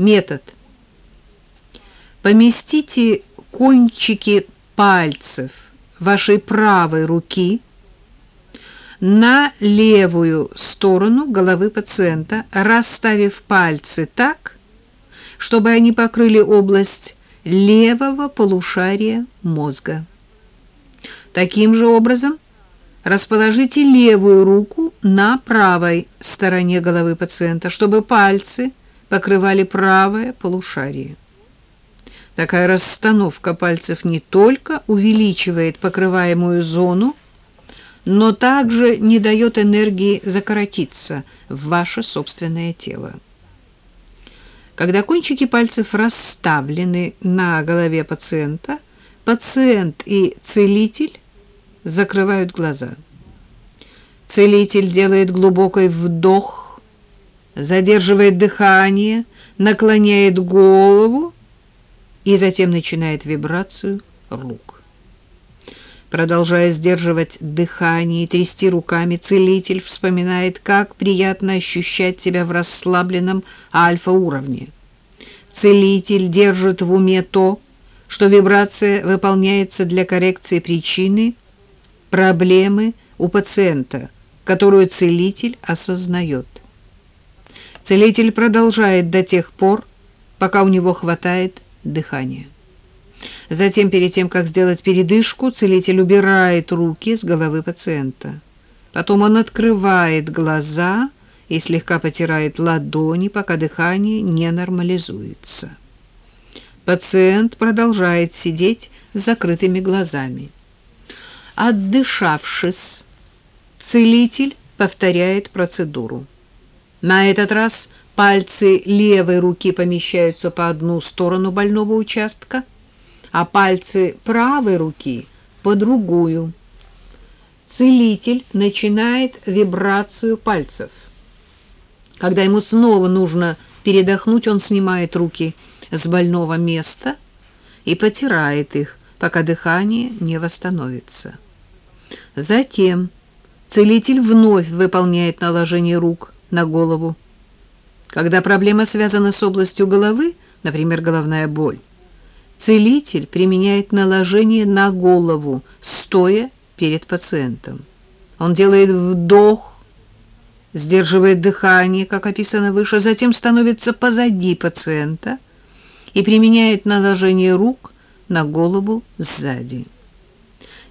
Метод. Поместите кончики пальцев вашей правой руки на левую сторону головы пациента, расставив пальцы так, чтобы они покрыли область левого полушария мозга. Таким же образом расположите левую руку на правой стороне головы пациента, чтобы пальцы покрывали правое полушарие. Такая расстановка пальцев не только увеличивает покрываемую зону, но также не дает энергии закоротиться в ваше собственное тело. Когда кончики пальцев расставлены на голове пациента, пациент и целитель закрывают глаза. Целитель делает глубокий вдох, задерживает дыхание, наклоняет голову и затем начинает вибрацию рук. Продолжая сдерживать дыхание и трясти руками, целитель вспоминает, как приятно ощущать себя в расслабленном альфа-уровне. Целитель держит в уме то, что вибрация выполняется для коррекции причины проблемы у пациента, которую целитель осознает. Целитель продолжает до тех пор, пока у него хватает дыхания. Затем, перед тем, как сделать передышку, целитель убирает руки с головы пациента. Потом он открывает глаза и слегка потирает ладони, пока дыхание не нормализуется. Пациент продолжает сидеть с закрытыми глазами. Отдышавшись, целитель повторяет процедуру. На этот раз пальцы левой руки помещаются по одну сторону больного участка, а пальцы правой руки по другую. Целитель начинает вибрацию пальцев. Когда ему снова нужно передохнуть, он снимает руки с больного места и потирает их, пока дыхание не восстановится. Затем целитель вновь выполняет наложение рук на голову. Когда проблема связана с областью головы, например, головная боль, целитель применяет наложение на голову, стоя перед пациентом. Он делает вдох, сдерживает дыхание, как описано выше, затем становится позади пациента и применяет наложение рук на голову сзади.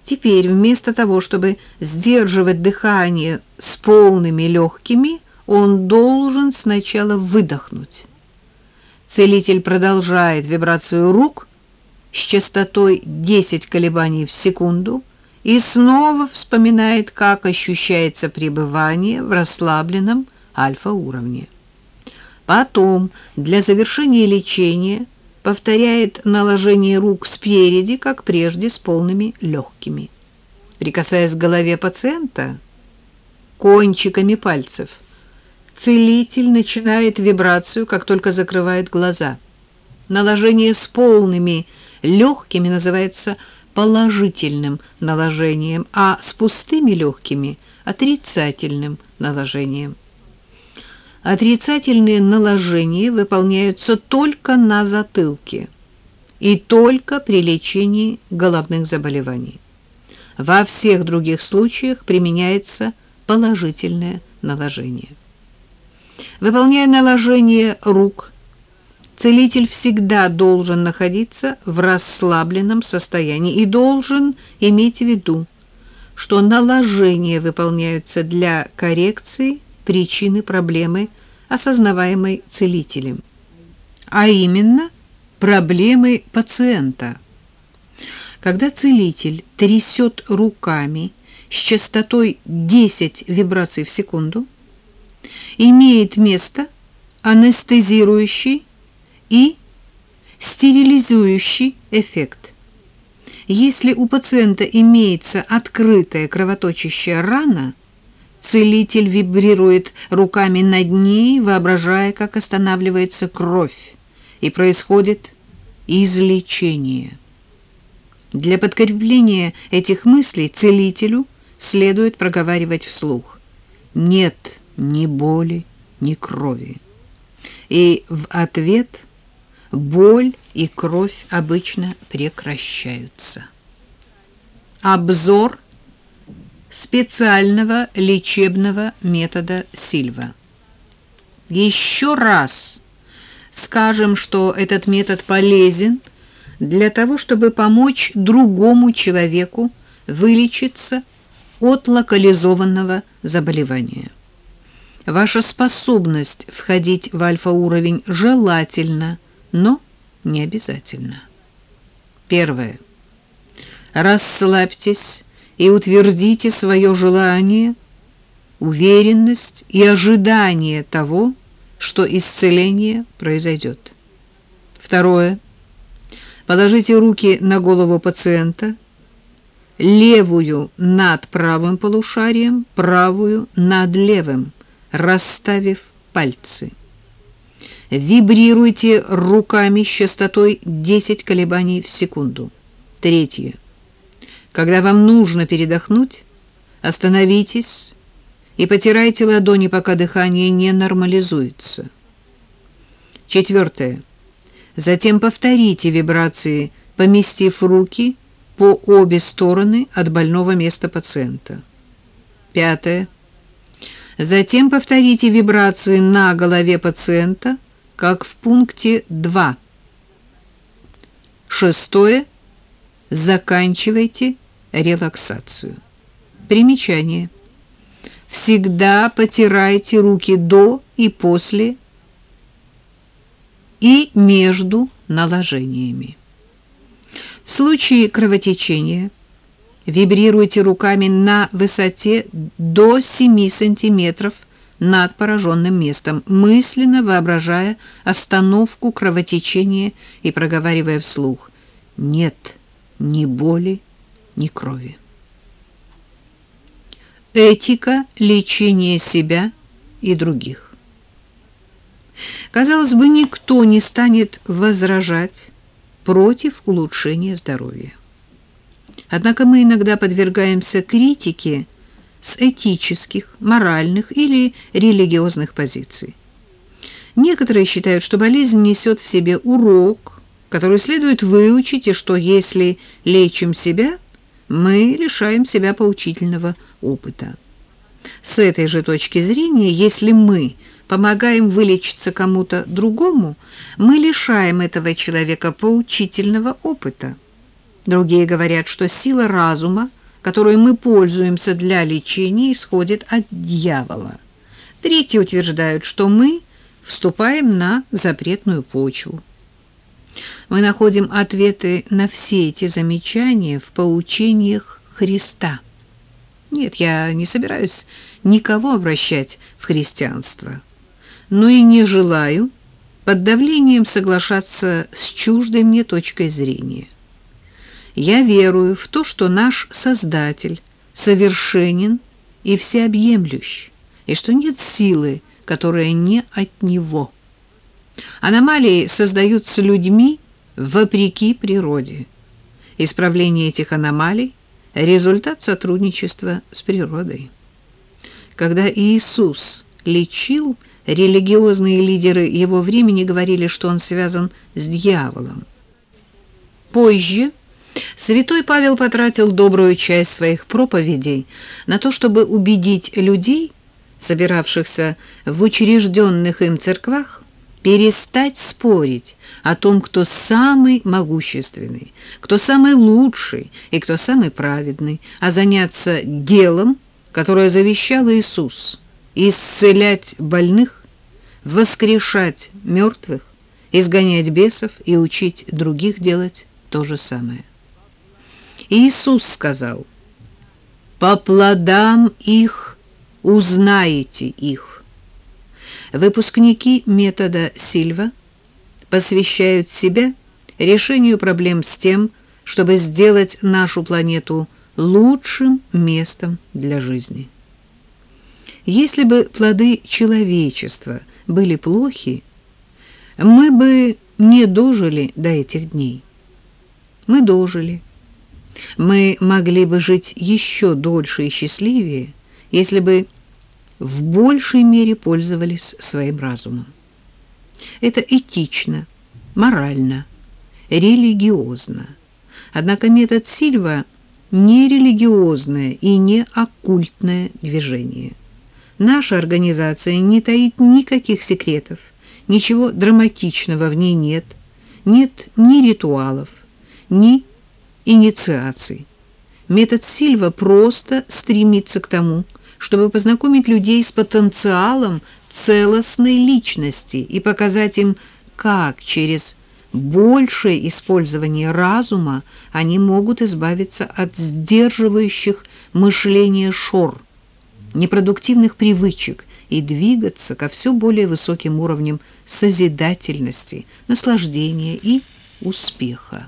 Теперь вместо того, чтобы сдерживать дыхание с полными легкими, он должен сначала выдохнуть. Целитель продолжает вибрацию рук с частотой 10 колебаний в секунду и снова вспоминает, как ощущается пребывание в расслабленном альфа-уровне. Потом для завершения лечения повторяет наложение рук спереди, как прежде, с полными легкими. Прикасаясь к голове пациента кончиками пальцев, целитель начинает вибрацию, как только закрывает глаза. Наложение с полными легкими называется положительным наложением, а с пустыми легкими – отрицательным наложением. Отрицательные наложения выполняются только на затылке и только при лечении головных заболеваний. Во всех других случаях применяется положительное наложение. Выполняя наложение рук, целитель всегда должен находиться в расслабленном состоянии и должен иметь в виду, что наложения выполняются для коррекции причины проблемы, осознаваемой целителем, а именно проблемы пациента. Когда целитель трясет руками с частотой 10 вибраций в секунду, имеет место анестезирующий и стерилизующий эффект. Если у пациента имеется открытая кровоточащая рана, Целитель вибрирует руками над ней, воображая, как останавливается кровь, и происходит излечение. Для подкрепления этих мыслей целителю следует проговаривать вслух. Нет ни боли, ни крови. и в ответ боль и кровь обычно прекращаются. Обзор специального лечебного метода Сильва. Еще раз скажем, что этот метод полезен для того, чтобы помочь другому человеку вылечиться от локализованного заболевания. Ваша способность входить в альфа-уровень желательно, но не обязательно. Первое. Расслабьтесь и утвердите свое желание, уверенность и ожидание того, что исцеление произойдет. Второе. Положите руки на голову пациента, левую над правым полушарием, правую над левым, расставив пальцы. Вибрируйте руками с частотой 10 колебаний в секунду. Третье. Когда вам нужно передохнуть, остановитесь и потирайте ладони, пока дыхание не нормализуется. Четвертое. Затем повторите вибрации, поместив руки по обе стороны от больного места пациента. Пятое. Затем повторите вибрации на голове пациента, как в пункте 2. Шестое. Заканчивайте релаксацию. Примечание. Всегда потирайте руки до и после и между наложениями. В случае кровотечения вибрируйте руками на высоте до 7 сантиметров над пораженным местом, мысленно воображая остановку кровотечения и проговаривая вслух «нет ни боли, ни крови». Этика лечения себя и других. Казалось бы, никто не станет возражать против улучшения здоровья. Однако мы иногда подвергаемся критике с этических, моральных или религиозных позиций. Некоторые считают, что болезнь несет в себе урок, который следует выучить, и что если лечим себя – мы лишаем себя поучительного опыта. С этой же точки зрения, если мы помогаем вылечиться кому-то другому, мы лишаем этого человека поучительного опыта. Другие говорят, что сила разума, которой мы пользуемся для лечения, исходит от дьявола. Третьи утверждают, что мы вступаем на запретную почву. Мы находим ответы на все эти замечания в поучениях Христа. Нет, я не собираюсь никого обращать в христианство, но и не желаю под давлением соглашаться с чуждой мне точкой зрения. Я верую в то, что наш Создатель совершенен и всеобъемлющ, и что нет силы, которая не от Него. Аномалии создаются людьми вопреки природе. Исправление этих аномалий – результат сотрудничества с природой. Когда Иисус лечил, религиозные лидеры его времени говорили, что он связан с дьяволом. Позже святой Павел потратил добрую часть своих проповедей на то, чтобы убедить людей, собиравшихся в учрежденных им церквах, перестать спорить о том, кто самый могущественный, кто самый лучший и кто самый праведный, а заняться делом, которое завещал Иисус – исцелять больных, воскрешать мертвых, изгонять бесов и учить других делать то же самое. Иисус сказал, «По плодам их узнаете их». Выпускники метода Сильва посвящают себя решению проблем с тем, чтобы сделать нашу планету лучшим местом для жизни. Если бы плоды человечества были плохи, мы бы не дожили до этих дней. Мы дожили. Мы могли бы жить еще дольше и счастливее, если бы в большей мере пользовались своим разумом. Это этично, морально, религиозно. Однако метод Сильва не религиозное и не оккультное движение. Наша организация не таит никаких секретов, ничего драматичного в ней нет, нет ни ритуалов, ни инициаций. Метод Сильва просто стремится к тому, чтобы познакомить людей с потенциалом целостной личности и показать им, как через большее использование разума они могут избавиться от сдерживающих мышление шор, непродуктивных привычек и двигаться ко все более высоким уровням созидательности, наслаждения и успеха.